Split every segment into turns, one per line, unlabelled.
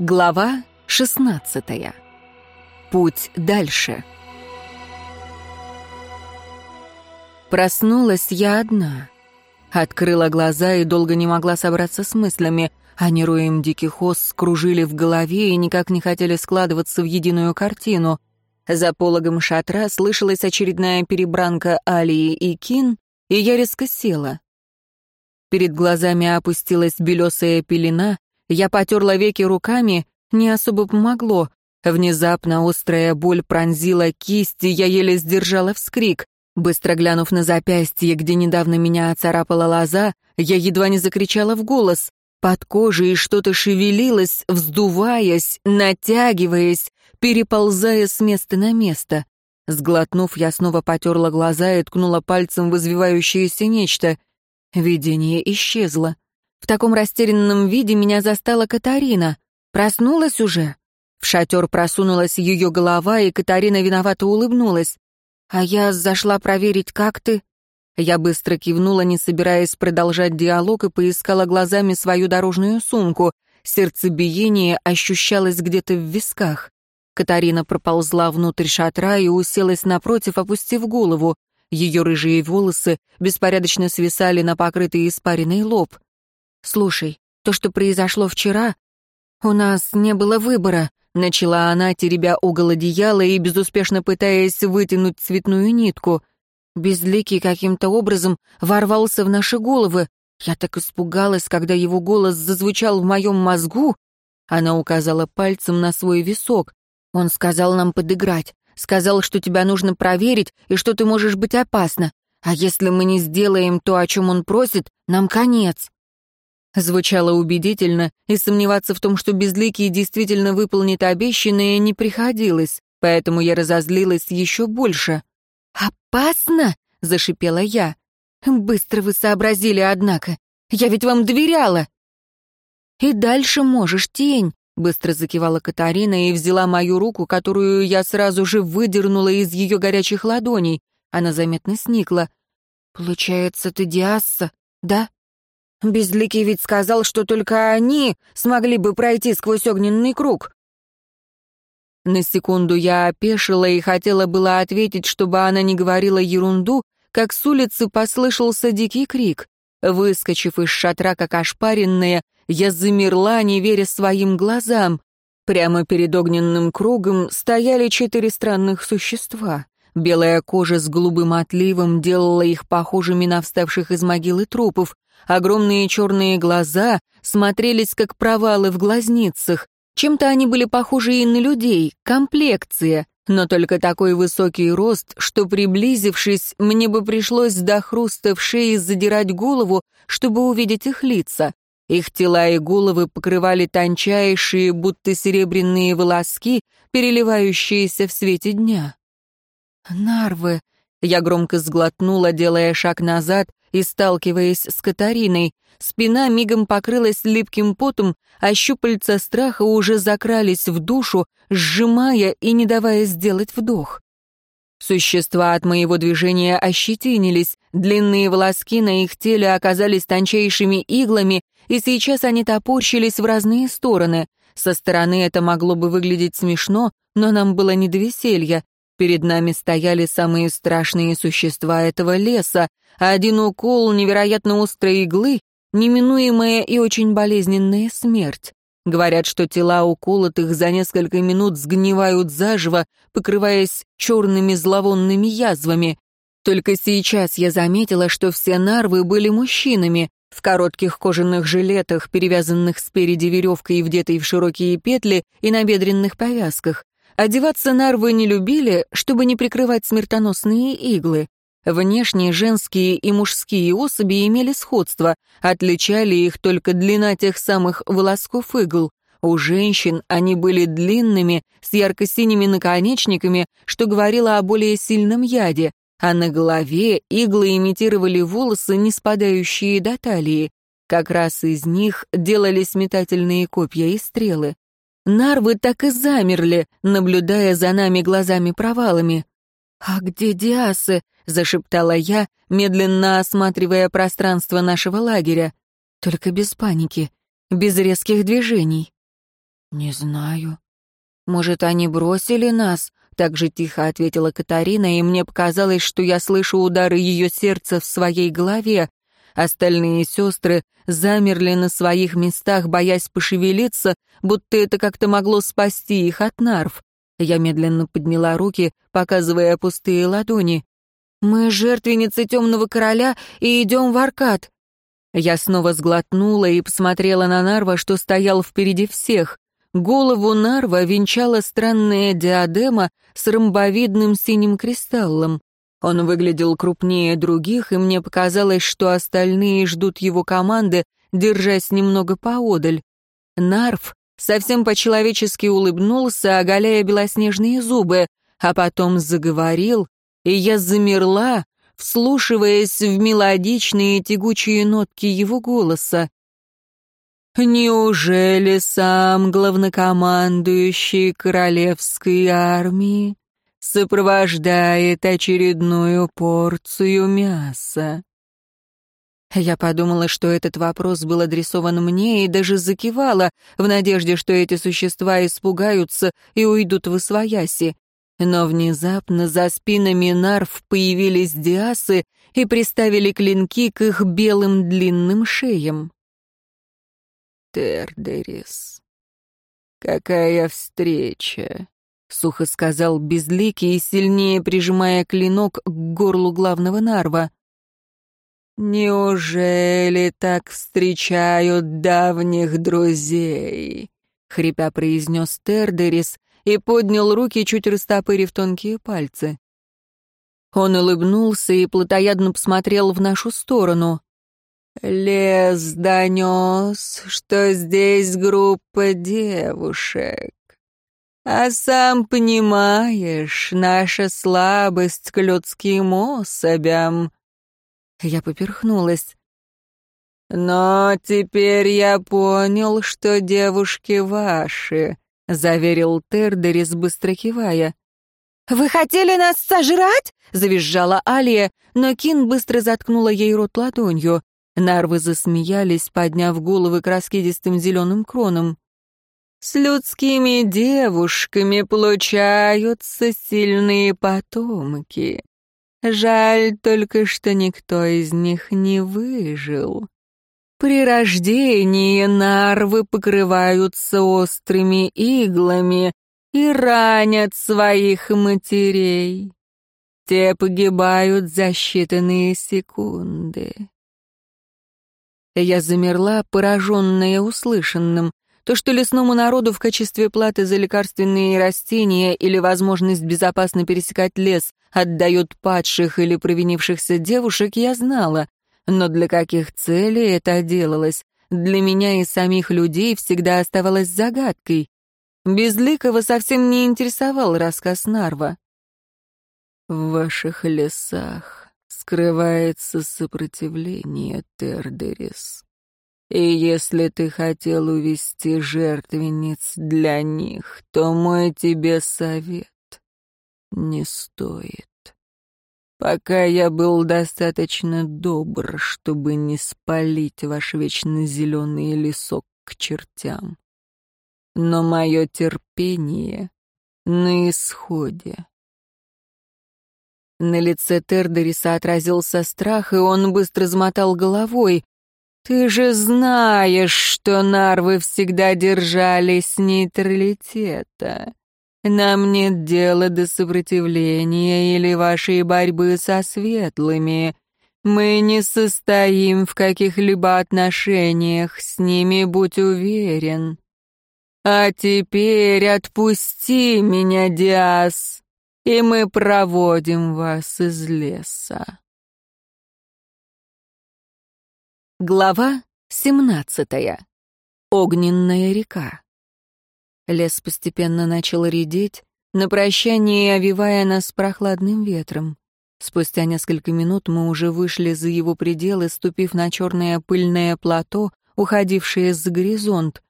Глава 16. Путь дальше. Проснулась я одна. Открыла глаза и долго не могла собраться с мыслями. Они роем диких ос скружили в голове и никак не хотели складываться в единую картину. За пологом шатра слышалась очередная перебранка Алии и Кин, и я резко села. Перед глазами опустилась белесая пелена, я потерла веки руками, не особо помогло. Внезапно острая боль пронзила кисть, и я еле сдержала вскрик. Быстро глянув на запястье, где недавно меня оцарапала лоза, я едва не закричала в голос. Под кожей что-то шевелилось, вздуваясь, натягиваясь, переползая с места на место. Сглотнув, я снова потерла глаза и ткнула пальцем в извивающееся нечто — Видение исчезло. В таком растерянном виде меня застала Катарина. Проснулась уже? В шатер просунулась ее голова, и Катарина виновато улыбнулась. «А я зашла проверить, как ты?» Я быстро кивнула, не собираясь продолжать диалог, и поискала глазами свою дорожную сумку. Сердцебиение ощущалось где-то в висках. Катарина проползла внутрь шатра и уселась напротив, опустив голову. Ее рыжие волосы беспорядочно свисали на покрытый испаренный лоб. «Слушай, то, что произошло вчера, у нас не было выбора», — начала она, теребя угол одеяла и безуспешно пытаясь вытянуть цветную нитку. Безликий каким-то образом ворвался в наши головы. Я так испугалась, когда его голос зазвучал в моем мозгу. Она указала пальцем на свой висок. Он сказал нам подыграть. Сказал, что тебя нужно проверить и что ты можешь быть опасна. А если мы не сделаем то, о чем он просит, нам конец». Звучало убедительно, и сомневаться в том, что Безликий действительно выполнит обещанное, не приходилось, поэтому я разозлилась еще больше. «Опасно?» — зашипела я. «Быстро вы сообразили, однако. Я ведь вам доверяла». «И дальше можешь, тень. Быстро закивала Катарина и взяла мою руку, которую я сразу же выдернула из ее горячих ладоней. Она заметно сникла. «Получается, ты Диасса, да?» «Безликий ведь сказал, что только они смогли бы пройти сквозь огненный круг». На секунду я опешила и хотела было ответить, чтобы она не говорила ерунду, как с улицы послышался дикий крик. Выскочив из шатра, как ошпаренная, я замерла, не веря своим глазам. Прямо перед огненным кругом стояли четыре странных существа. Белая кожа с голубым отливом делала их похожими на вставших из могилы трупов. Огромные черные глаза смотрелись как провалы в глазницах. Чем-то они были похожи и на людей, комплекция, но только такой высокий рост, что, приблизившись, мне бы пришлось до хруста в шее задирать голову, чтобы увидеть их лица. Их тела и головы покрывали тончайшие, будто серебряные волоски, переливающиеся в свете дня. «Нарвы!» — я громко сглотнула, делая шаг назад и сталкиваясь с Катариной. Спина мигом покрылась липким потом, а щупальца страха уже закрались в душу, сжимая и не давая сделать вдох. Существа от моего движения ощетинились, длинные волоски на их теле оказались тончайшими иглами, и сейчас они топорщились в разные стороны. Со стороны это могло бы выглядеть смешно, но нам было не до веселья. Перед нами стояли самые страшные существа этого леса, а один укол невероятно острой иглы — неминуемая и очень болезненная смерть. Говорят, что тела уколотых за несколько минут сгнивают заживо, покрываясь черными зловонными язвами. Только сейчас я заметила, что все нарвы были мужчинами, в коротких кожаных жилетах, перевязанных спереди веревкой и вдетой в широкие петли и на бедренных повязках. Одеваться нарвы не любили, чтобы не прикрывать смертоносные иглы. Внешне женские и мужские особи имели сходство, отличали их только длина тех самых волосков игл. У женщин они были длинными, с ярко-синими наконечниками, что говорило о более сильном яде, а на голове иглы имитировали волосы, не спадающие до талии. Как раз из них делались метательные копья и стрелы. Нарвы так и замерли, наблюдая за нами глазами-провалами. «А где Диасы?» — зашептала я, медленно осматривая пространство нашего лагеря. Только без паники, без резких движений. «Не знаю. Может, они бросили нас?» — так же тихо ответила Катарина, и мне показалось, что я слышу удары ее сердца в своей голове. Остальные сестры замерли на своих местах, боясь пошевелиться, будто это как-то могло спасти их от нарв. Я медленно подняла руки, показывая пустые ладони. «Мы жертвенницы темного короля и идем в Аркад». Я снова сглотнула и посмотрела на Нарва, что стоял впереди всех. Голову Нарва венчала странная диадема с ромбовидным синим кристаллом. Он выглядел крупнее других, и мне показалось, что остальные ждут его команды, держась немного поодаль. Нарв совсем по-человечески улыбнулся, оголяя белоснежные зубы, а потом заговорил, и я замерла, вслушиваясь в мелодичные тягучие нотки его голоса. «Неужели сам главнокомандующий королевской армии сопровождает очередную порцию мяса?» Я подумала, что этот вопрос был адресован мне, и даже закивала, в надежде, что эти существа испугаются и уйдут в освояси. Но внезапно за спинами нарв появились диасы и приставили клинки к их белым длинным шеям. «Тердерис, какая встреча!» — сухо сказал Безликий, сильнее прижимая клинок к горлу главного нарва. «Неужели так встречают давних друзей?» — хрипя произнес Тердерис, и поднял руки, чуть растопырив тонкие пальцы. Он улыбнулся и плотоядно посмотрел в нашу сторону. «Лес донес, что здесь группа девушек. А сам понимаешь, наша слабость к людским особям». Я поперхнулась. «Но теперь я понял, что девушки ваши», — заверил Тердерис, быстро кивая. «Вы хотели нас сожрать?» — завизжала Алия, но Кин быстро заткнула ей рот ладонью. Нарвы засмеялись, подняв головы к раскидистым зеленым кронам. «С людскими девушками получаются сильные потомки. Жаль только, что никто из них не выжил. При рождении нарвы покрываются острыми иглами и ранят своих матерей. Те погибают за считанные секунды. Я замерла, пораженная услышанным. То, что лесному народу в качестве платы за лекарственные растения или возможность безопасно пересекать лес отдает падших или провинившихся девушек, я знала. Но для каких целей это делалось, для меня и самих людей всегда оставалось загадкой. Безликого совсем не интересовал рассказ Нарва. «В ваших лесах скрывается сопротивление, Тердерис. И если ты хотел увести жертвенниц для них, то мой тебе совет не стоит пока я был достаточно добр, чтобы не спалить ваш вечно зеленый лесок к чертям. Но мое терпение на исходе. На лице Тердериса отразился страх, и он быстро замотал головой. «Ты же знаешь, что нарвы всегда держались нейтралитета. Нам нет дела до сопротивления или вашей борьбы со светлыми. Мы не состоим в каких-либо отношениях с ними, будь уверен. А теперь отпусти меня, Диас, и мы проводим вас из леса. Глава семнадцатая. Огненная река. Лес постепенно начал редеть, на прощание овивая нас прохладным ветром. Спустя несколько минут мы уже вышли за его пределы, ступив на черное пыльное плато, уходившее за горизонт.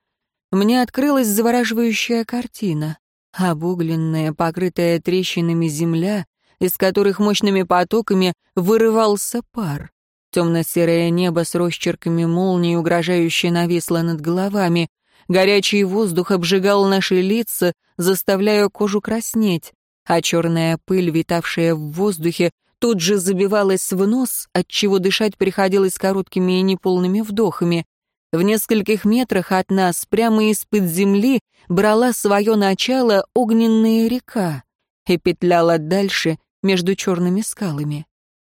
Мне открылась завораживающая картина. Обугленная, покрытая трещинами земля, из которых мощными потоками вырывался пар. Темно-серое небо с росчерками молний угрожающе нависло над головами. Горячий воздух обжигал наши лица, заставляя кожу краснеть, а черная пыль, витавшая в воздухе, тут же забивалась в нос, отчего дышать приходилось короткими и неполными вдохами. В нескольких метрах от нас, прямо из-под земли, брала свое начало огненная река и петляла дальше между черными скалами.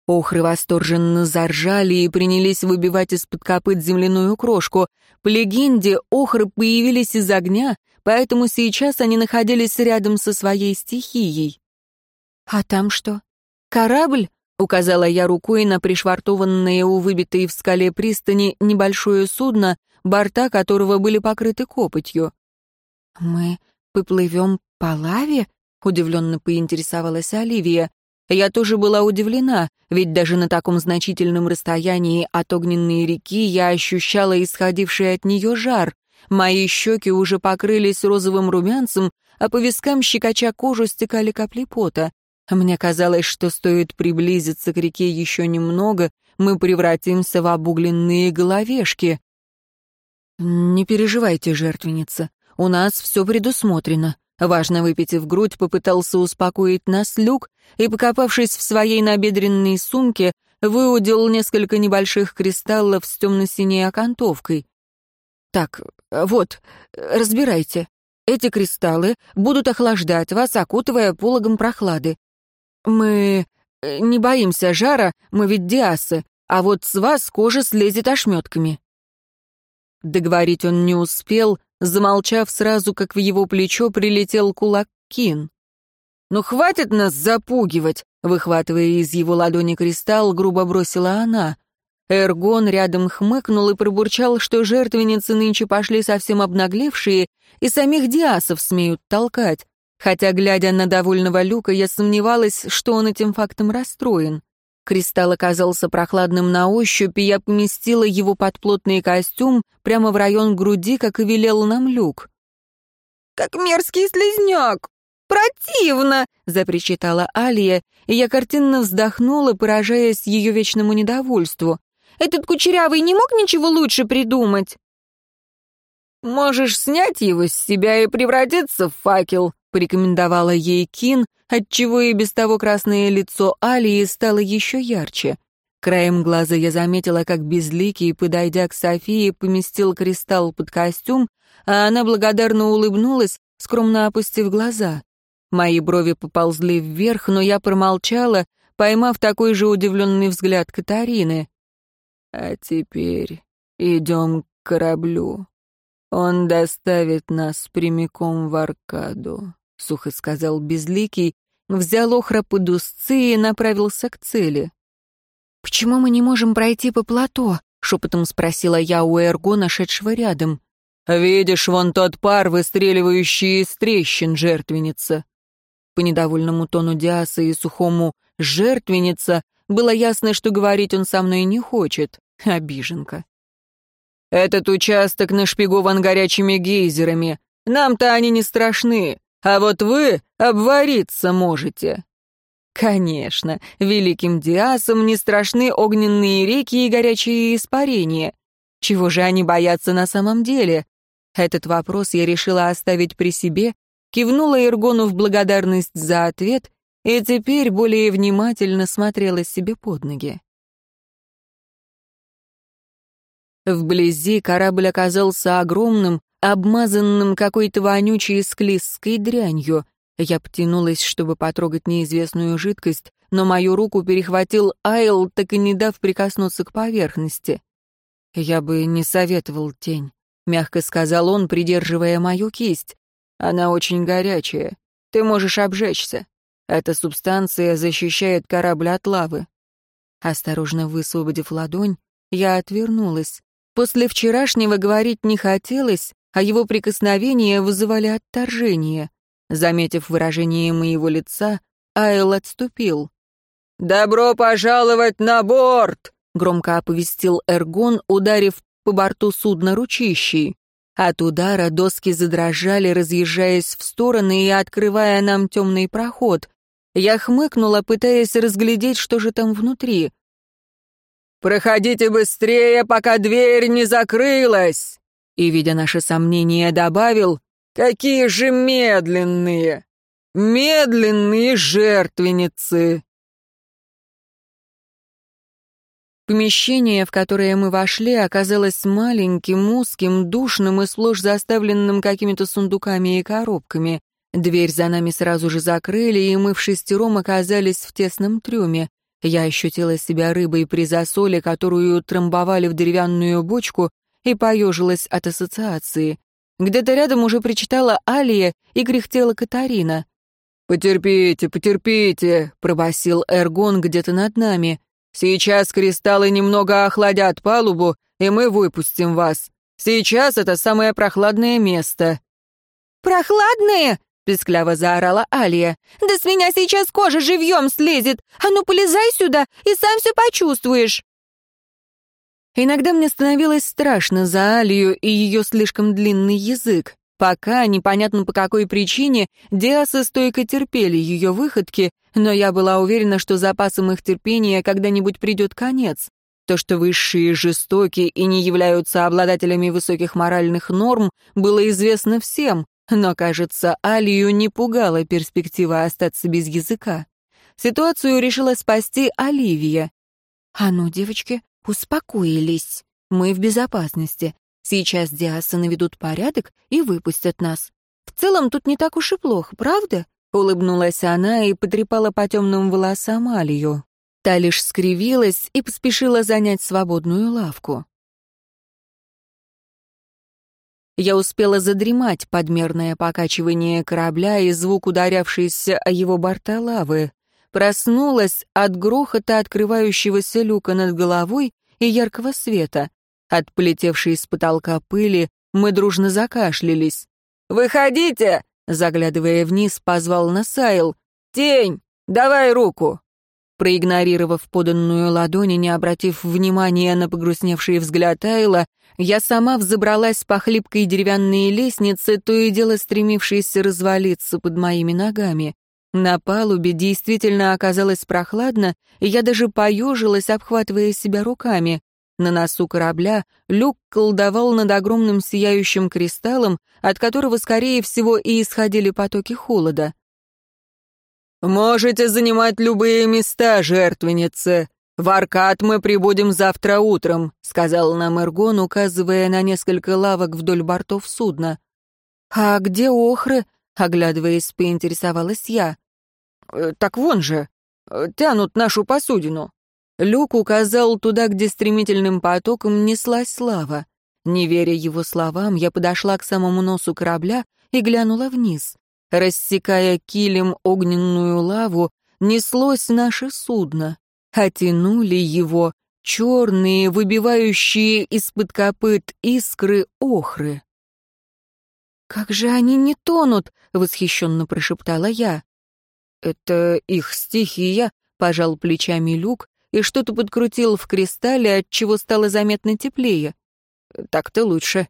Охры восторженно заржали и принялись выбивать из-под копыт земляную крошку. По легенде, охры появились из огня, поэтому сейчас они находились рядом со своей стихией. «А там что? Корабль?» — указала я рукой на пришвартованное у выбитой в скале пристани небольшое судно, борта которого были покрыты копотью. «Мы поплывем по лаве?» — удивленно поинтересовалась Оливия. Я тоже была удивлена, ведь даже на таком значительном расстоянии от огненной реки я ощущала исходивший от нее жар. Мои щеки уже покрылись розовым румянцем, а по вискам щекоча кожу стекали капли пота. Мне казалось, что стоит приблизиться к реке еще немного, мы превратимся в обугленные головешки. «Не переживайте, жертвенница, у нас все предусмотрено», Важно выпитив грудь, попытался успокоить нас Люк и, покопавшись в своей набедренной сумке, выудил несколько небольших кристаллов с темно-синей окантовкой. «Так, вот, разбирайте. Эти кристаллы будут охлаждать вас, окутывая пологом прохлады. Мы э, не боимся жара, мы ведь диасы, а вот с вас кожа слезет ошметками». Договорить он не успел, замолчав сразу, как в его плечо прилетел кулак Кин. «Ну хватит нас запугивать!» — выхватывая из его ладони кристалл, грубо бросила она. Эргон рядом хмыкнул и пробурчал, что жертвенницы нынче пошли совсем обнаглевшие и самих диасов смеют толкать. Хотя, глядя на довольного Люка, я сомневалась, что он этим фактом расстроен. Кристалл оказался прохладным на ощупь, и я поместила его под плотный костюм прямо в район груди, как и велел нам Люк. «Как мерзкий слизняк! Противно!» — запричитала Алия, и я картинно вздохнула, поражаясь ее вечному недовольству. «Этот кучерявый не мог ничего лучше придумать?» «Можешь снять его с себя и превратиться в факел», — порекомендовала ей Кин, отчего и без того красное лицо Алии стало еще ярче. Краем глаза я заметила, как Безликий, подойдя к Софии, поместил кристалл под костюм, а она благодарно улыбнулась, скромно опустив глаза. Мои брови поползли вверх, но я промолчала, поймав такой же удивленный взгляд Катарины. «А теперь идем к кораблю. Он доставит нас прямиком в Аркаду». — сухо сказал Безликий, взял охра под узцы и направился к цели. «Почему мы не можем пройти по плато?» — шепотом спросила я у Эрго, нашедшего рядом. «Видишь, вон тот пар, выстреливающий из трещин, жертвенница». По недовольному тону Диаса и сухому «жертвенница» было ясно, что говорить он со мной не хочет. Обиженка. «Этот участок нашпигован горячими гейзерами. Нам-то они не страшны а вот вы обвариться можете». Конечно, великим диасам не страшны огненные реки и горячие испарения. Чего же они боятся на самом деле? Этот вопрос я решила оставить при себе, кивнула Иргону в благодарность за ответ и теперь более внимательно смотрела себе под ноги. Вблизи корабль оказался огромным, обмазанным какой-то вонючей склизкой дрянью. Я потянулась, чтобы потрогать неизвестную жидкость, но мою руку перехватил Айл, так и не дав прикоснуться к поверхности. «Я бы не советовал тень», — мягко сказал он, придерживая мою кисть. «Она очень горячая. Ты можешь обжечься. Эта субстанция защищает корабль от лавы». Осторожно высвободив ладонь, я отвернулась. После вчерашнего говорить не хотелось, а его прикосновения вызывали отторжение. Заметив выражение моего лица, Айл отступил. «Добро пожаловать на борт!» — громко оповестил Эргон, ударив по борту судна ручищей. От удара доски задрожали, разъезжаясь в стороны и открывая нам темный проход. Я хмыкнула, пытаясь разглядеть, что же там внутри. «Проходите быстрее, пока дверь не закрылась!» И, видя наши сомнения, добавил «Какие же медленные! Медленные жертвенницы!» Помещение, в которое мы вошли, оказалось маленьким, узким, душным и сплошь заставленным какими-то сундуками и коробками. Дверь за нами сразу же закрыли, и мы в шестером оказались в тесном трюме. Я ощутила себя рыбой при засоле, которую трамбовали в деревянную бочку, и поежилась от ассоциации. Где-то рядом уже причитала Алия и кряхтела Катарина. «Потерпите, потерпите», — пробасил Эргон где-то над нами. Сейчас кристаллы немного охладят палубу, и мы выпустим вас. Сейчас это самое прохладное место».
«Прохладное?» — пескляво заорала Алия. «Да с меня сейчас кожа живьем слезет! А ну, полезай сюда, и сам все почувствуешь!»
Иногда мне становилось страшно за Алию и ее слишком длинный язык. Пока, непонятно по какой причине, Диасы стойко терпели ее выходки, но я была уверена, что запасам их терпения когда-нибудь придет конец. То, что высшие жестоки и не являются обладателями высоких моральных норм, было известно всем, но, кажется, Алию не пугала перспектива остаться без языка. Ситуацию решила спасти Оливия.
«А ну, девочки, успокоились. Мы в безопасности. Сейчас Диасы наведут порядок и выпустят нас. В целом тут не так уж и плохо, правда?» Улыбнулась она и потрепала по темным волосам Алию. Та лишь скривилась и поспешила занять свободную лавку. Я успела задремать подмерное покачивание корабля и звук ударявшийся о его борта лавы. Проснулась от грохота открывающегося люка над головой и яркого света. От полетевшей с потолка пыли мы дружно закашлялись. «Выходите!» — заглядывая вниз, позвал Насаил. «Тень, давай руку!» Проигнорировав поданную ладонь и не обратив внимания на погрустневший взгляд Айла, я сама взобралась по хлипкой деревянной лестнице, то и дело стремившейся развалиться под моими ногами. На палубе действительно оказалось прохладно, и я даже поежилась, обхватывая себя руками. На носу корабля люк колдовал над огромным сияющим кристаллом, от которого, скорее всего, и исходили потоки холода. «Можете занимать любые места, жертвенницы. В Аркад мы прибудем завтра утром», — сказал нам Эргон, указывая на несколько лавок вдоль бортов судна. «А где охры?» — оглядываясь, поинтересовалась я. «Э, «Так вон же, э, тянут нашу посудину. Люк указал туда, где стремительным потоком неслась лава. Не веря его словам, я подошла к самому носу корабля и глянула вниз. Рассекая килем огненную лаву, неслось наше судно, а тянули его черные, выбивающие из-под копыт искры охры. «Как же они не тонут!» — восхищенно прошептала я. «Это их стихия», — пожал плечами Люк, и что-то подкрутил в кристалле, от чего стало заметно теплее. Так-то лучше.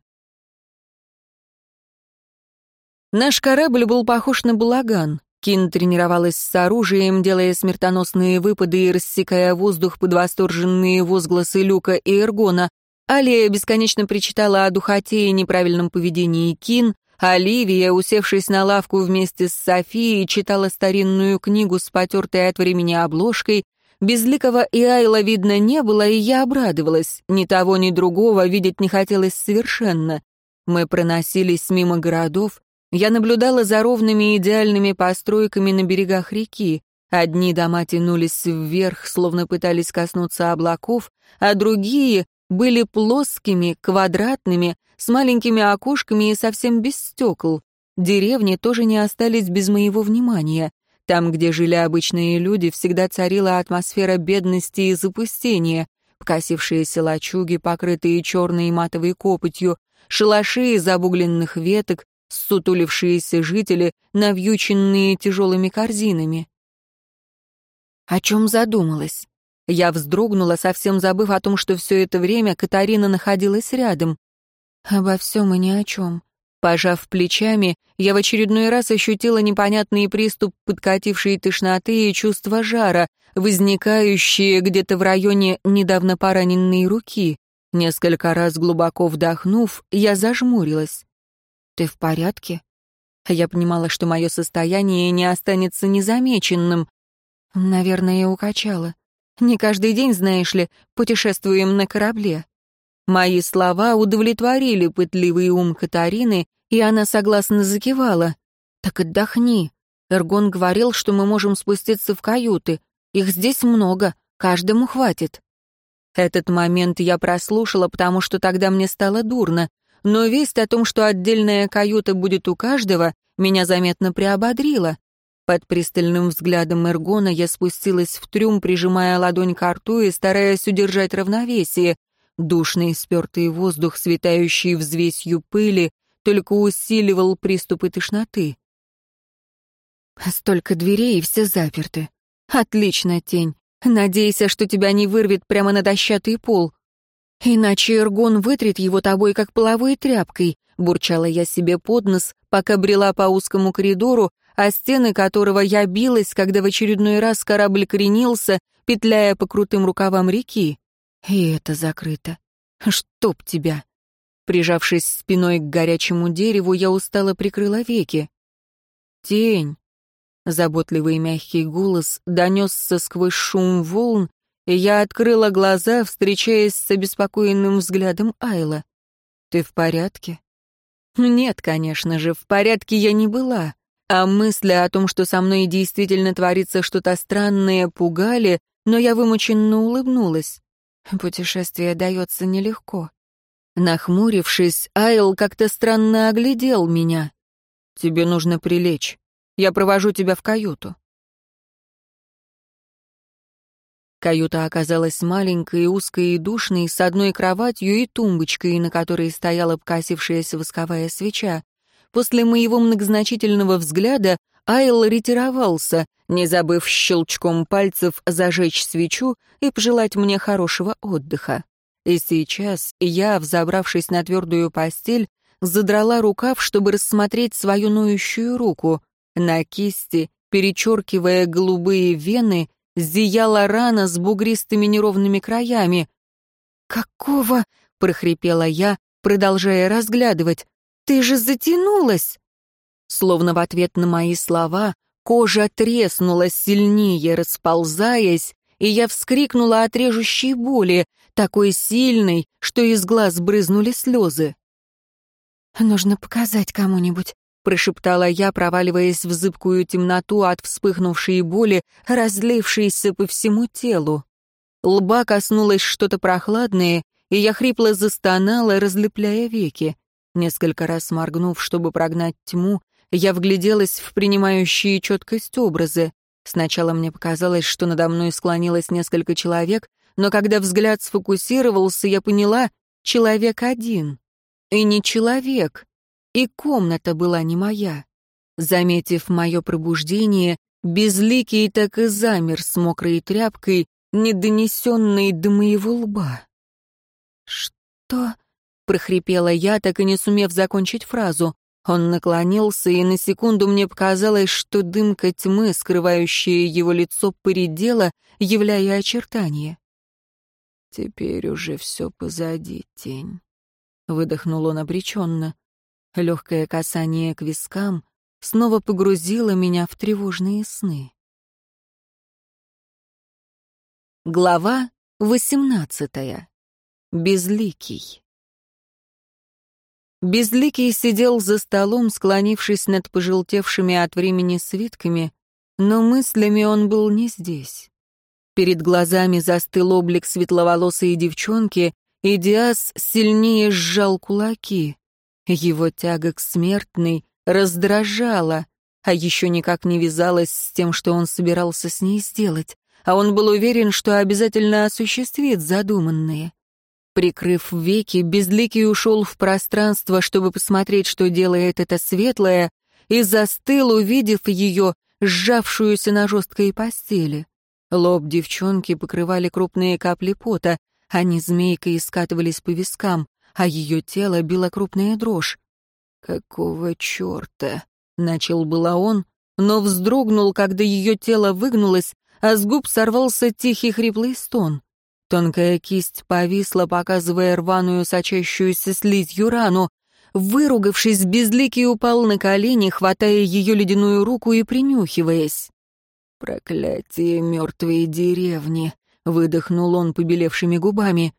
Наш корабль был похож на балаган. Кин тренировалась с оружием, делая смертоносные выпады и рассекая воздух под восторженные возгласы Люка и Эргона. Алия бесконечно причитала о духоте и неправильном поведении Кин, Оливия, усевшись на лавку вместе с Софией, читала старинную книгу с потертой от времени обложкой, Безликого и Айла видно не было, и я обрадовалась. Ни того, ни другого видеть не хотелось совершенно. Мы проносились мимо городов. Я наблюдала за ровными идеальными постройками на берегах реки. Одни дома тянулись вверх, словно пытались коснуться облаков, а другие были плоскими, квадратными, с маленькими окошками и совсем без стекол. Деревни тоже не остались без моего внимания. Там, где жили обычные люди, всегда царила атмосфера бедности и запустения, покосившиеся лачуги, покрытые черной матовой копотью, шалаши из обугленных веток, сутулившиеся жители, навьюченные тяжелыми корзинами. О чем задумалась? Я вздрогнула, совсем забыв о том, что все это время Катарина находилась рядом. Обо всем и ни о чем. Пожав плечами, я в очередной раз ощутила непонятный приступ подкатившей тошноты и чувство жара, возникающие где-то в районе недавно пораненной руки.
Несколько раз глубоко вдохнув, я зажмурилась. «Ты в порядке?» Я понимала, что мое состояние не останется незамеченным. Наверное, я укачала. Не каждый день, знаешь ли, путешествуем на корабле. Мои слова удовлетворили пытливый ум Катарины, и она согласно закивала. «Так отдохни». Эргон говорил, что мы можем спуститься в каюты. Их здесь много, каждому хватит. Этот момент я прослушала, потому что тогда мне стало дурно, но весть о том, что отдельная каюта будет у каждого, меня заметно приободрила. Под пристальным взглядом Эргона я спустилась в трюм, прижимая ладонь к рту и стараясь удержать равновесие. Душный спертый воздух, светающий взвесью пыли, только усиливал приступы тошноты. Столько дверей, и все заперты. Отлично, тень. Надейся, что тебя не вырвет прямо на дощатый пол. Иначе Эргон вытрет его тобой, как половой тряпкой, бурчала я себе под нос, пока брела по узкому коридору, а стены которого я билась, когда в очередной раз корабль кренился, петляя по крутым рукавам реки. И это закрыто. Чтоб тебя. Прижавшись спиной к горячему дереву, я устало прикрыла веки. Тень. Заботливый мягкий голос донесся сквозь шум волн, и я открыла глаза, встречаясь с обеспокоенным взглядом Айла. «Ты в порядке?» Нет, конечно же, в порядке я не была. А мысли о том, что со мной действительно творится что-то странное, пугали, но я вымученно улыбнулась. Путешествие дается нелегко. Нахмурившись, Айл как-то странно оглядел меня. «Тебе нужно прилечь. Я провожу тебя в каюту». Каюта оказалась маленькой, узкой и душной, с одной кроватью и тумбочкой, на которой стояла покосившаяся восковая свеча. После моего многозначительного взгляда Айл ретировался, не забыв щелчком пальцев зажечь свечу и пожелать мне хорошего отдыха. И сейчас я, взобравшись на твердую постель, задрала рукав, чтобы рассмотреть свою ноющую руку. На кисти, перечеркивая голубые вены, зияла рана с бугристыми неровными краями. «Какого?» — прохрипела я, продолжая разглядывать. «Ты же затянулась!» Словно в ответ на мои слова кожа треснула сильнее, расползаясь, и я вскрикнула от режущей боли, такой сильной, что из глаз брызнули слезы. «Нужно показать кому-нибудь», — прошептала я, проваливаясь в зыбкую темноту от вспыхнувшей боли, разлившейся по всему телу. Лба коснулось что-то прохладное, и я хрипло застонала, разлепляя веки. Несколько раз моргнув, чтобы прогнать тьму, я вгляделась в принимающие четкость образы. Сначала мне показалось, что надо мной склонилось несколько человек, но когда взгляд сфокусировался, я поняла — человек один. И не человек. И комната была не моя. Заметив мое пробуждение, безликий так и замер с мокрой тряпкой, не донесенной до моего лба. «Что?» — прохрипела я, так и не сумев закончить фразу. Он наклонился, и на секунду мне показалось, что дымка тьмы, скрывающая его лицо, поредела, являя очертания. «Теперь уже все позади, тень», — выдохнул он обреченно. Легкое касание к вискам снова погрузило меня в тревожные сны. Глава восемнадцатая. Безликий. Безликий сидел за столом, склонившись над пожелтевшими от времени свитками, но мыслями он был не здесь. Перед глазами застыл облик светловолосой девчонки, и Диас сильнее сжал кулаки. Его тяга к смертной раздражала, а еще никак не вязалась с тем, что он собирался с ней сделать, а он был уверен, что обязательно осуществит задуманное. Прикрыв веки, Безликий ушел в пространство, чтобы посмотреть, что делает это светлое, и застыл, увидев ее, сжавшуюся на жесткой постели. Лоб девчонки покрывали крупные капли пота, они змейкой скатывались по вискам, а ее тело била крупная дрожь. «Какого черта?» — начал было он, но вздрогнул, когда ее тело выгнулось, а с губ сорвался тихий хриплый стон. Тонкая кисть повисла, показывая рваную, сочащуюся слизью рану. Выругавшись, Безликий упал на колени, хватая ее ледяную руку и принюхиваясь. «Проклятие мертвой деревни!» — выдохнул он побелевшими губами.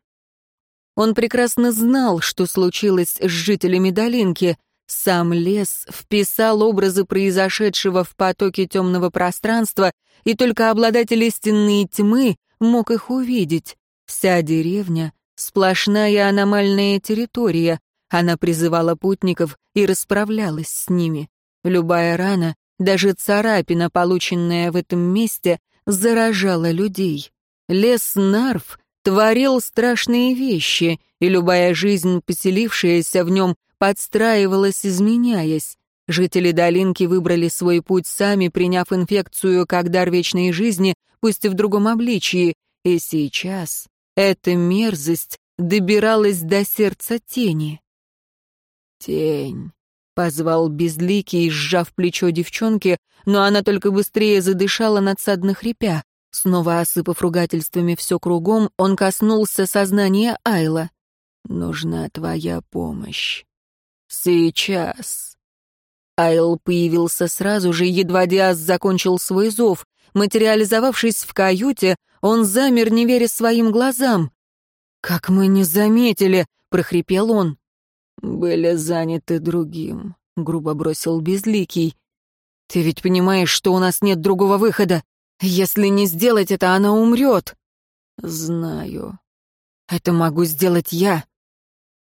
Он прекрасно знал, что случилось с жителями долинки. Сам лес вписал образы произошедшего в потоке темного пространства, и только обладатель истинной тьмы мог их увидеть. Вся деревня — сплошная аномальная территория. Она призывала путников и расправлялась с ними. Любая рана, даже царапина, полученная в этом месте, заражала людей. Лес Нарв творил страшные вещи, и любая жизнь, поселившаяся в нем, подстраивалась, изменяясь. Жители долинки выбрали свой путь сами, приняв инфекцию как дар вечной жизни, пусть и в другом обличии, и сейчас эта мерзость добиралась до сердца тени. «Тень», — позвал безликий, сжав плечо девчонки, но она только быстрее задышала, надсадно хрипя. Снова осыпав ругательствами все кругом, он коснулся сознания Айла. «Нужна твоя помощь. Сейчас». Айл появился сразу же, едва Диас закончил свой зов. Материализовавшись в каюте, он замер, не веря своим глазам. «Как мы не заметили!» — прохрипел он. «Были заняты другим», — грубо бросил Безликий. «Ты ведь понимаешь, что у нас нет другого выхода? Если не сделать это, она умрет». «Знаю. Это могу сделать я».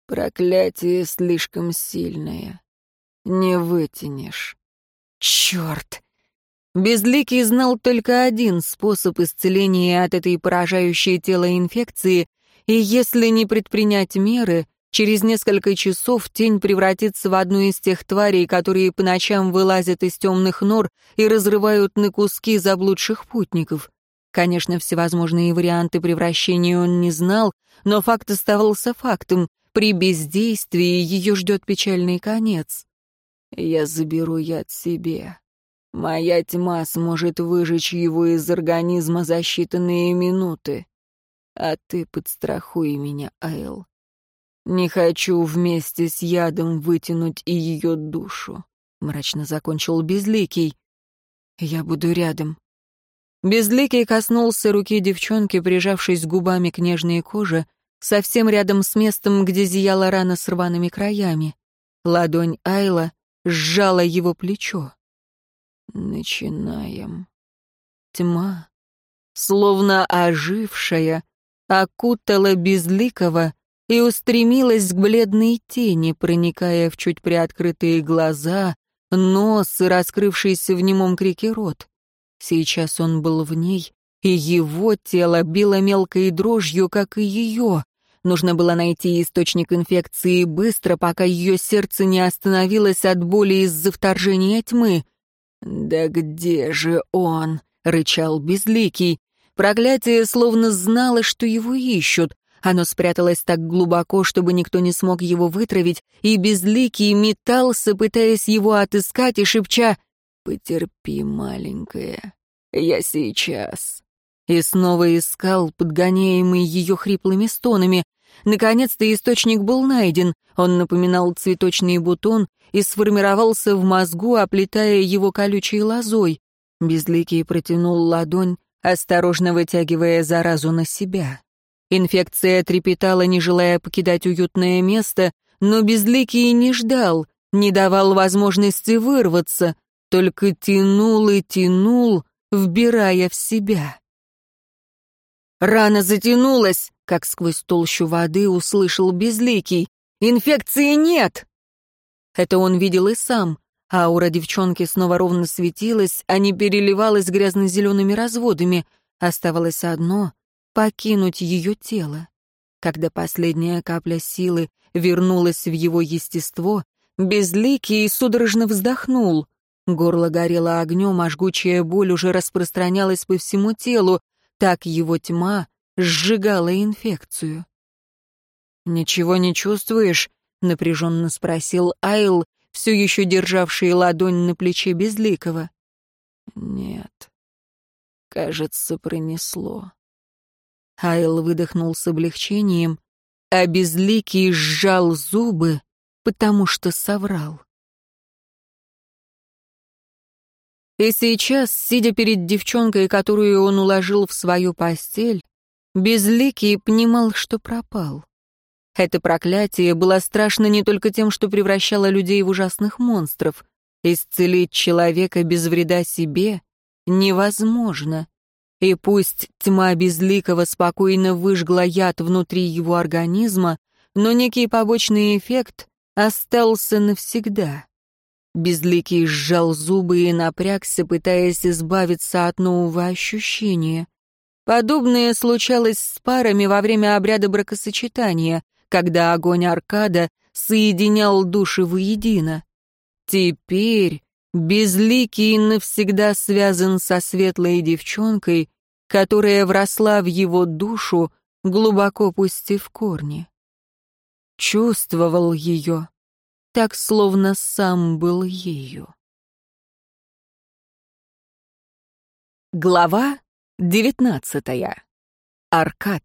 «Проклятие слишком сильное. Не вытянешь. Черт! Безликий знал только один способ исцеления от этой поражающей тело инфекции, и если не предпринять меры, через несколько часов тень превратится в одну из тех тварей, которые по ночам вылазят из темных нор и разрывают на куски заблудших путников. Конечно, всевозможные варианты превращения он не знал, но факт оставался фактом. При бездействии ее ждет печальный конец. Я заберу яд себе. Моя тьма сможет выжечь его из организма за считанные минуты. А ты подстрахуй меня, Айл. Не хочу вместе с ядом вытянуть и ее душу. Мрачно закончил Безликий. Я буду рядом. Безликий коснулся руки девчонки, прижавшись губами к нежной коже, совсем рядом с местом, где зияла рана с рваными краями. Ладонь Айла сжала его плечо. Начинаем. Тьма, словно ожившая, окутала безликого и устремилась к бледной тени, проникая в чуть приоткрытые глаза, нос и раскрывшийся в немом крике рот. Сейчас он был в ней, и его тело било мелкой дрожью, как и ее, Нужно было найти источник инфекции быстро, пока ее сердце не остановилось от боли из-за вторжения тьмы. «Да где же он?» — рычал Безликий. Проклятие словно знало, что его ищут. Оно спряталось так глубоко, чтобы никто не смог его вытравить, и Безликий метался, пытаясь его отыскать и шепча «Потерпи, маленькая, я сейчас». И снова искал, подгоняемый ее хриплыми стонами. Наконец-то источник был найден. Он напоминал цветочный бутон и сформировался в мозгу, оплетая его колючей лозой. Безликий протянул ладонь, осторожно вытягивая заразу на себя. Инфекция трепетала, не желая покидать уютное место, но Безликий не ждал, не давал возможности вырваться, только тянул и тянул, вбирая в себя. Рана затянулась, как сквозь толщу воды услышал Безликий. «Инфекции нет!» Это он видел и сам. Аура девчонки снова ровно светилась, а не переливалась грязно-зелеными разводами. Оставалось одно — покинуть ее тело. Когда последняя капля силы вернулась в его естество, Безликий судорожно вздохнул. Горло горело огнем, а жгучая боль уже распространялась по всему телу. Так его тьма сжигала инфекцию. «Ничего не чувствуешь?» — напряженно спросил Айл, все еще державший ладонь на плече Безликого. «Нет. Кажется, пронесло. Айл выдохнул с облегчением, а Безликий сжал зубы, потому что соврал. И сейчас, сидя перед девчонкой, которую он уложил в свою постель, Безликий понимал, что пропал. Это проклятие было страшно не только тем, что превращало людей в ужасных монстров. Исцелить человека без вреда себе невозможно. И пусть тьма безликого спокойно выжгла яд внутри его организма, но некий побочный эффект остался навсегда. Безликий сжал зубы и напрягся, пытаясь избавиться от нового ощущения. Подобное случалось с парами во время обряда бракосочетания, когда огонь аркада соединял души воедино. Теперь Безликий навсегда связан со светлой девчонкой, которая вросла в его душу, глубоко пустив корни. Чувствовал ее, так словно сам был ею. Глава девятнадцатая. Аркад.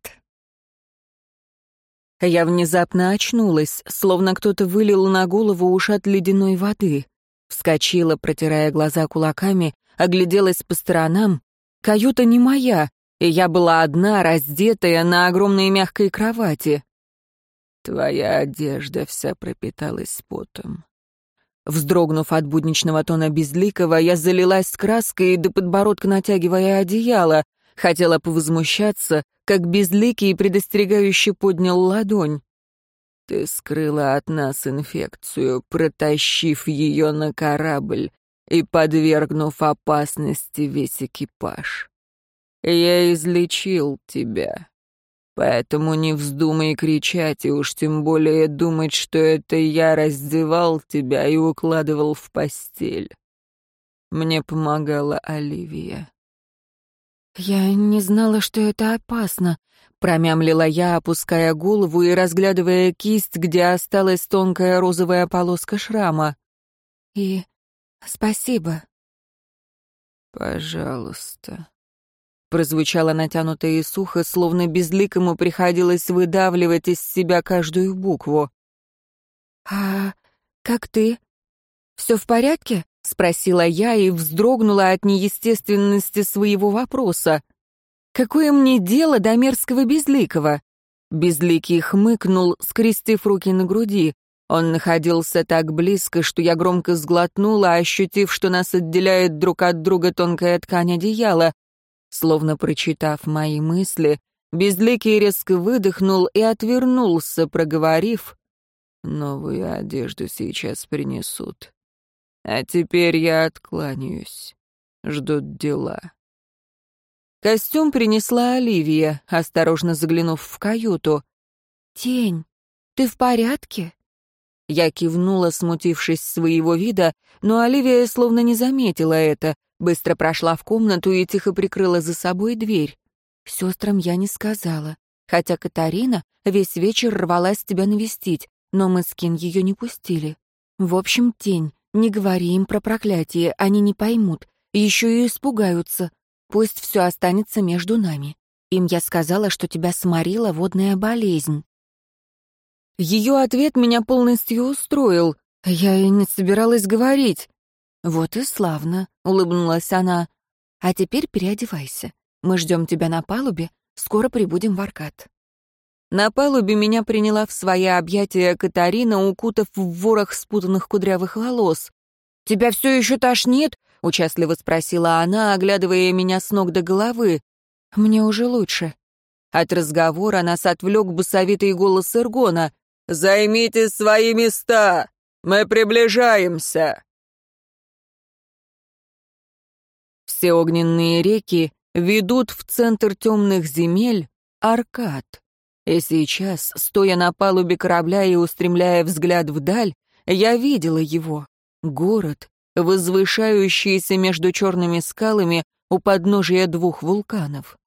Я внезапно очнулась, словно кто-то вылил на голову ушат ледяной воды. Вскочила, протирая глаза кулаками, огляделась по сторонам. Каюта не моя, и я была одна, раздетая на огромной мягкой кровати. Твоя одежда вся пропиталась потом. Вздрогнув от будничного тона безликого, я залилась краской, до подбородка натягивая одеяло. Хотела повозмущаться, как безликий предостерегающе поднял ладонь. Ты скрыла от нас инфекцию, протащив ее на корабль и подвергнув опасности весь экипаж. Я излечил тебя. Поэтому не вздумай кричать, и уж тем более думать, что это я раздевал тебя и укладывал в постель. Мне помогала Оливия.
«Я не знала, что это опасно», — промямлила я, опуская голову и разглядывая кисть, где осталась тонкая розовая полоска шрама. «И спасибо».
«Пожалуйста», Прозвучало натянуто и сухо, словно безликому приходилось выдавливать из себя каждую букву.
«А как ты? Все в порядке?» — спросила я и вздрогнула от неестественности своего вопроса. «Какое мне дело до мерзкого безликого?» Безликий хмыкнул, скрестив руки на груди. Он находился так близко, что я громко сглотнула, ощутив, что нас отделяет друг от друга тонкая ткань одеяла. Словно прочитав мои мысли, Безликий резко выдохнул и отвернулся, проговорив, «Новую одежду сейчас принесут. А теперь я откланяюсь. Ждут дела». Костюм принесла Оливия, осторожно заглянув в каюту. «Тень, ты в порядке?»
Я кивнула, смутившись своего вида, но Оливия словно не заметила это, Быстро прошла в комнату и тихо прикрыла за собой дверь. Сестрам я не сказала, хотя Катарина весь вечер рвалась тебя навестить, но мы с Кин ее не пустили. В общем, тень, не говори им про проклятие, они не поймут, еще и испугаются. Пусть все останется между нами. Им я сказала, что тебя сморила водная болезнь. Ее ответ меня полностью устроил. Я и не собиралась говорить. «Вот и славно», — улыбнулась она. «А теперь переодевайся. Мы ждем тебя на палубе, скоро прибудем в Аркад». На палубе меня приняла в свои объятия Катарина, укутав в ворох спутанных кудрявых волос. «Тебя все еще тошнит?» — участливо спросила она, оглядывая меня с ног до головы. «Мне уже лучше». От разговора нас отвлек басовитый голос Эргона. «Займите свои места! Мы приближаемся!» Все огненные реки ведут в центр темных земель Аркад. И сейчас, стоя на палубе корабля и устремляя взгляд вдаль, я видела его. Город, возвышающийся между черными скалами у подножия двух вулканов.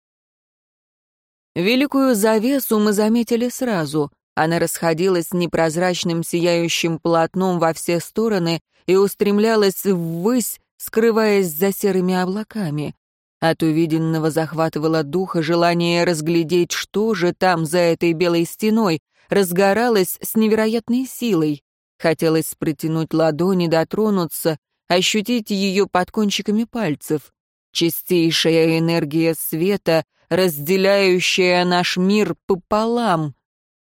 Великую завесу мы заметили сразу. Она расходилась непрозрачным сияющим полотном во все стороны и устремлялась ввысь, скрываясь за серыми облаками. От увиденного захватывало духа желание разглядеть, что же там за этой белой стеной, разгоралось с невероятной силой. Хотелось протянуть ладони, дотронуться, ощутить ее под кончиками пальцев. Чистейшая энергия света, разделяющая наш мир пополам.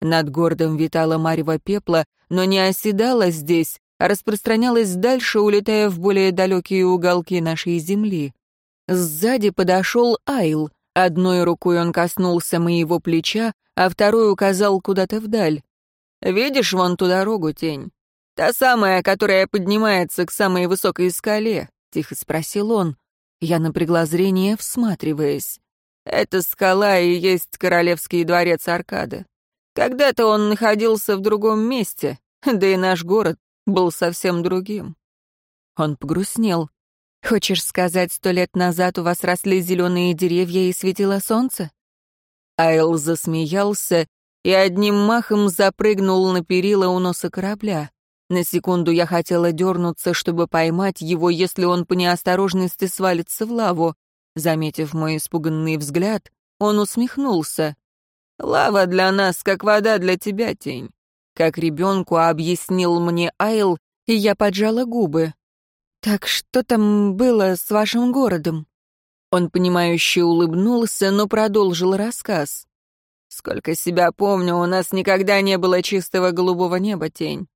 Над городом витала марево пепла, но не оседала здесь, распространялась дальше, улетая в более далекие уголки нашей земли. Сзади подошел Айл. Одной рукой он коснулся моего плеча, а второй указал куда-то вдаль. «Видишь вон ту дорогу, тень? Та самая, которая поднимается к самой высокой скале?» — тихо спросил он. Я напрягла зрение, всматриваясь. «Эта скала и есть королевский дворец Аркада. Когда-то он находился в другом месте, да и наш город был совсем другим. Он погрустнел. «Хочешь сказать, сто лет назад у вас росли зеленые деревья и светило солнце?» Айл засмеялся и одним махом запрыгнул на перила у носа корабля. На секунду я хотела дернуться, чтобы поймать его, если он по неосторожности свалится в лаву. Заметив мой испуганный взгляд, он усмехнулся. Лава для нас, как вода для тебя, тень. Как ребенку объяснил мне Айл, и я поджала губы. Так что там было с вашим городом? Он, понимающе улыбнулся, но продолжил рассказ. Сколько себя помню, у нас никогда не было чистого голубого неба, тень.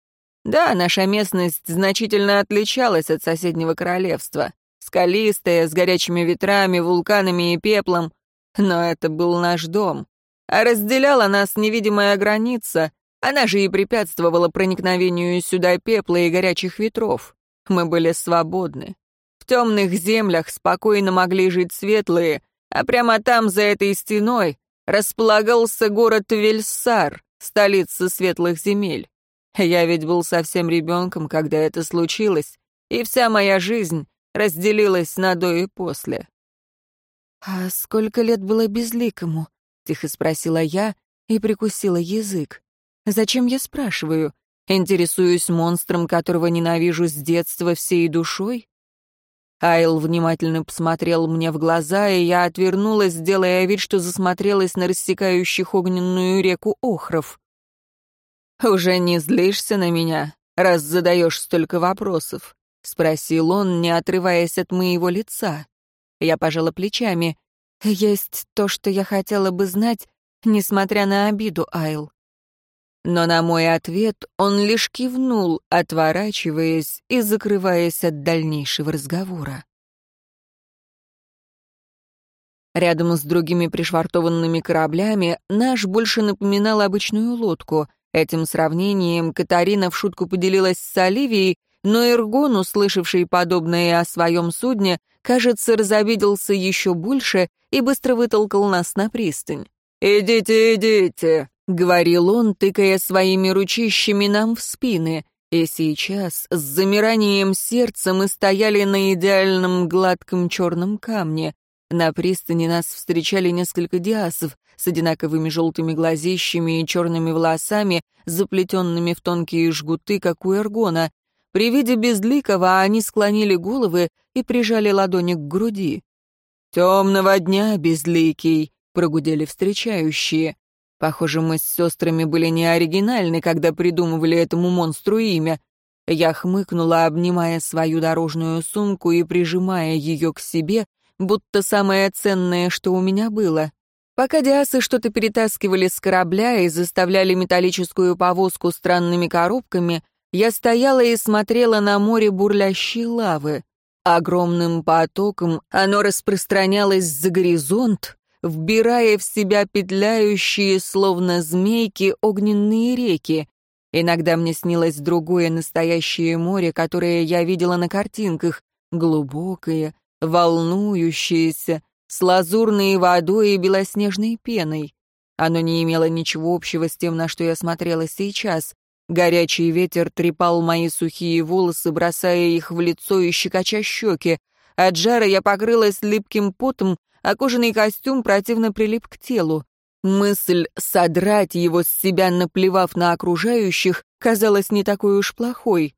Да, наша местность значительно отличалась от соседнего королевства. Скалистая, с горячими ветрами, вулканами и пеплом. Но это был наш дом. А разделяла нас невидимая граница, она же и препятствовала проникновению сюда пепла и горячих ветров. Мы были свободны. В темных землях спокойно могли жить светлые, а прямо там, за этой стеной, располагался город Вельсар, столица светлых земель. Я ведь был совсем ребенком, когда это случилось, и вся моя жизнь разделилась на до и после.
«А сколько лет было безликому?» — тихо спросила я и прикусила язык. «Зачем я спрашиваю? Интересуюсь монстром, которого ненавижу с детства всей душой?»
Айл внимательно посмотрел мне в глаза, и я отвернулась, делая вид, что засмотрелась на рассекающих огненную реку Охров. «Уже не злишься на меня, раз задаешь столько вопросов?» — спросил он, не отрываясь от моего лица. Я пожала плечами.
«Есть то, что я хотела бы знать, несмотря на обиду, Айл».
Но на мой ответ он лишь кивнул, отворачиваясь и закрываясь от дальнейшего разговора. Рядом с другими пришвартованными кораблями наш больше напоминал обычную лодку. Этим сравнением Катарина в шутку поделилась с Оливией, но Эргон, услышавший подобное о своем судне, кажется, разобиделся еще больше и быстро вытолкал нас на пристань. «Идите, идите!» — говорил он, тыкая своими ручищами нам в спины. И сейчас, с замиранием сердца, мы стояли на идеальном гладком черном камне. На пристани нас встречали несколько диасов с одинаковыми желтыми глазищами и черными волосами, заплетенными в тонкие жгуты, как у эргона. При виде безликого они склонили головы и прижали ладони к груди. «Темного дня, безликий!» — прогудели встречающие. Похоже, мы с сестрами были не оригинальны, когда придумывали этому монстру имя. Я хмыкнула, обнимая свою дорожную сумку и прижимая ее к себе, будто самое ценное, что у меня было. Пока диасы что-то перетаскивали с корабля и заставляли металлическую повозку странными коробками, я стояла и смотрела на море бурлящей лавы. Огромным потоком оно распространялось за горизонт, вбирая в себя петляющие, словно змейки, огненные реки. Иногда мне снилось другое настоящее море, которое я видела на картинках, глубокое, волнующееся, с лазурной водой и белоснежной пеной. Оно не имело ничего общего с тем, на что я смотрела сейчас. Горячий ветер трепал мои сухие волосы, бросая их в лицо и щекоча щеки. От жара я покрылась липким потом, а кожаный костюм противно прилип к телу. Мысль содрать его с себя, наплевав на окружающих, казалась не такой уж плохой.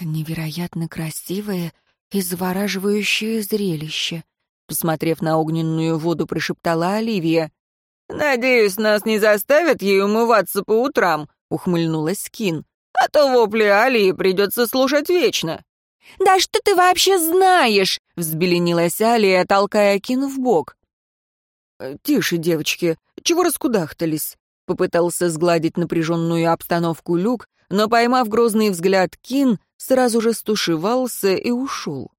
«Невероятно красивое и завораживающее зрелище», — посмотрев на огненную воду, прошептала Оливия.
«Надеюсь, нас не заставят ей умываться по утрам», — ухмыльнулась Кин. «А то вопли Алии придется слушать вечно».
«Да что ты вообще знаешь?» — взбеленилась Алия, толкая Кин в бок.
«Э, «Тише, девочки, чего раскудахтались?» — попытался сгладить напряженную обстановку Люк, но, поймав грозный взгляд Кин, сразу же стушевался и ушел.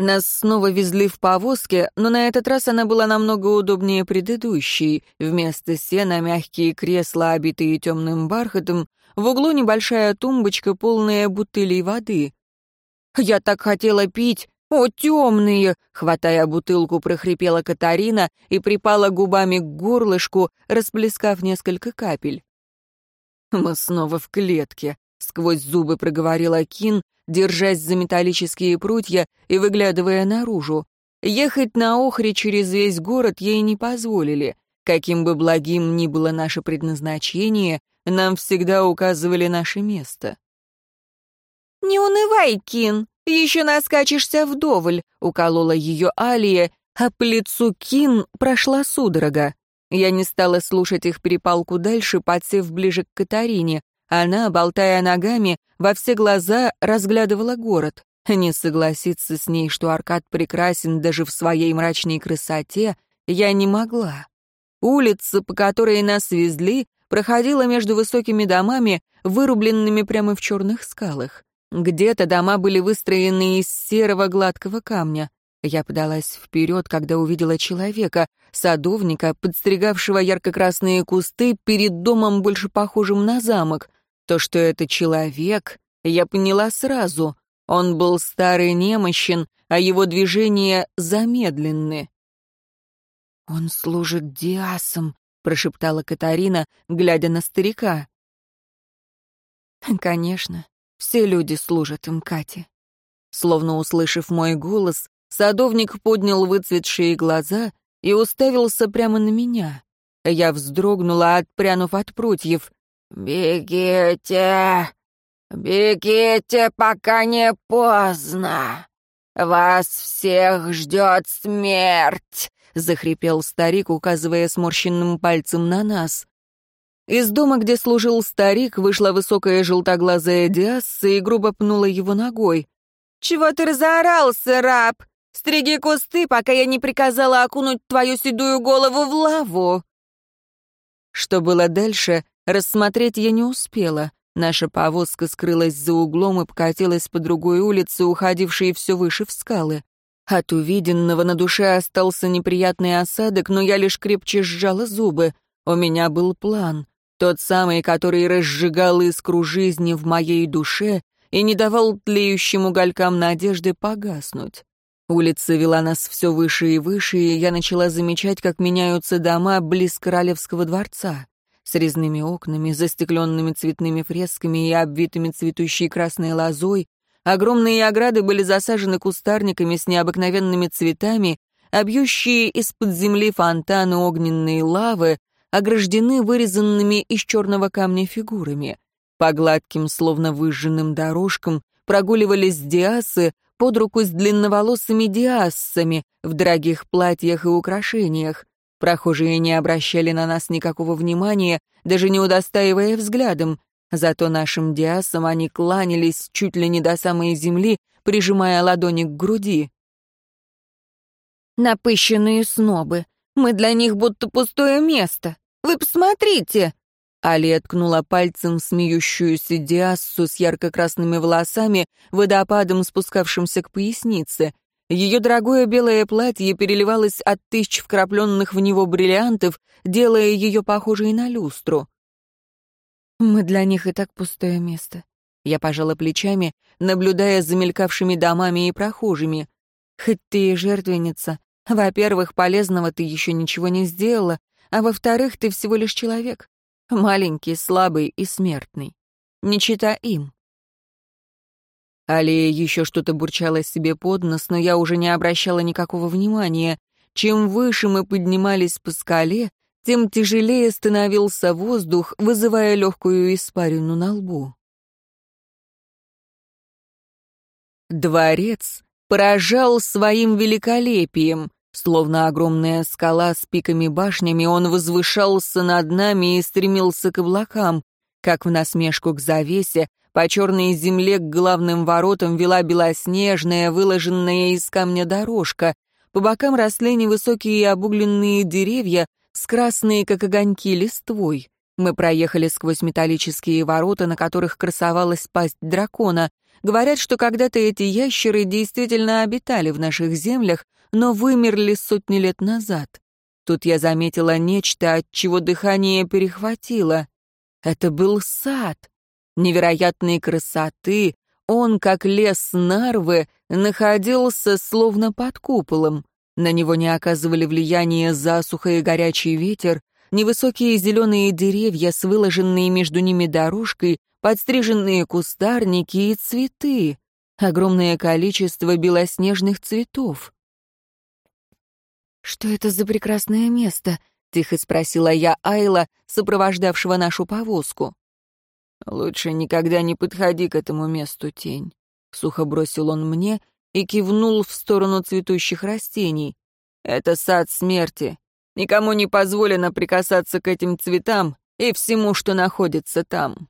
Нас снова везли в повозке, но на этот раз она была намного удобнее предыдущей. Вместо сена мягкие кресла, обитые темным бархатом, в углу небольшая тумбочка, полная бутылей воды. «Я так хотела пить! О, темные!» Хватая бутылку, прохрипела Катарина и припала губами к горлышку, расплескав несколько капель. «Мы снова в клетке», — сквозь зубы проговорила Кин, держась за металлические прутья и выглядывая наружу. Ехать на Охре через весь город ей не позволили. Каким бы благим ни было наше предназначение, нам всегда указывали наше место.
«Не унывай, Кин, еще наскачешься вдоволь», — уколола ее Алия, а по лицу Кин прошла судорога. Я не стала слушать их перепалку дальше, подсев ближе к Катарине. Она, болтая ногами, во все глаза разглядывала город. Не согласиться с ней, что Аркад прекрасен даже в своей мрачной красоте, я не могла. Улица, по которой нас везли, проходила между высокими домами, вырубленными прямо в черных скалах. Где-то дома были выстроены из серого гладкого камня. Я подалась вперед, когда увидела человека, садовника, подстригавшего ярко-красные кусты перед домом, больше похожим на замок. То, что это человек, я поняла сразу. Он был старый немощен, а его движения замедленны. «Он служит Диасом», — прошептала Катарина, глядя на старика. «Конечно, все люди служат им, Кате». Словно услышав мой голос, садовник поднял выцветшие глаза и уставился прямо на меня. Я вздрогнула, отпрянув от прутьев. «Бегите! Бегите, пока не поздно! Вас всех ждет смерть!» — захрипел старик, указывая сморщенным пальцем на нас. Из дома, где служил старик, вышла высокая желтоглазая Диасса и грубо пнула его ногой. «Чего ты разорался, раб? Стриги кусты, пока я не приказала окунуть твою седую голову в лаву!» Что было дальше, Рассмотреть я не успела. Наша повозка скрылась за углом и покатилась по другой улице, уходившей все выше в скалы. От увиденного на душе остался неприятный осадок, но я лишь крепче сжала зубы. У меня был план. Тот самый, который разжигал искру жизни в моей душе и не давал тлеющим уголькам надежды погаснуть. Улица вела нас все выше и выше, и я начала замечать, как меняются дома близ Королевского дворца с резными окнами, застекленными цветными фресками и обвитыми цветущей красной лозой. Огромные ограды были засажены кустарниками с необыкновенными цветами, а из-под земли фонтаны огненной лавы ограждены вырезанными из черного камня фигурами. По гладким, словно выжженным дорожкам прогуливались диасы под руку с длинноволосыми диассами в дорогих платьях и украшениях. Прохожие не обращали на нас никакого внимания, даже не удостаивая взглядом. Зато нашим диасам они кланялись чуть ли не до самой земли, прижимая ладони к груди. «Напыщенные снобы. Мы для них будто пустое место. Вы посмотрите!» Али ткнула пальцем смеющуюся диассу с ярко-красными волосами, водопадом спускавшимся к пояснице. Ее дорогое белое платье переливалось от тысяч вкрапленных в него бриллиантов, делая ее похожей на люстру. «Мы для них и так пустое место». Я пожала плечами, наблюдая за мелькавшими домами и прохожими. «Хоть ты и жертвенница, во-первых, полезного ты еще ничего не сделала, а во-вторых, ты всего лишь человек. Маленький, слабый и смертный. Не чита им. Алия еще что-то бурчала себе под нос, но я уже не обращала никакого внимания. Чем выше мы поднимались по скале, тем тяжелее становился воздух, вызывая легкую испарину на лбу.
Дворец поражал своим великолепием. Словно огромная скала с пиками-башнями, он возвышался над нами и стремился к облакам. Как в насмешку к завесе, по черной земле к главным воротам вела белоснежная, выложенная из камня дорожка. По бокам росли невысокие обугленные деревья с красной, как огоньки, листвой. Мы проехали сквозь металлические ворота, на которых красовалась пасть дракона. Говорят, что когда-то эти ящеры действительно обитали в наших землях, но вымерли сотни лет назад. Тут я заметила нечто, от чего дыхание перехватило. Это был сад. Невероятной красоты, он, как лес Нарвы, находился словно под куполом. На него не оказывали влияния засуха и горячий ветер, невысокие зеленые деревья с выложенной между ними дорожкой, подстриженные кустарники и цветы, огромное количество белоснежных цветов.
«Что это за прекрасное место?» — тихо спросила я Айла, сопровождавшего нашу повозку.
«Лучше никогда не подходи к этому месту, тень», — сухо бросил он мне и кивнул в сторону цветущих растений. «Это сад смерти. Никому не позволено прикасаться к этим цветам и всему, что находится там».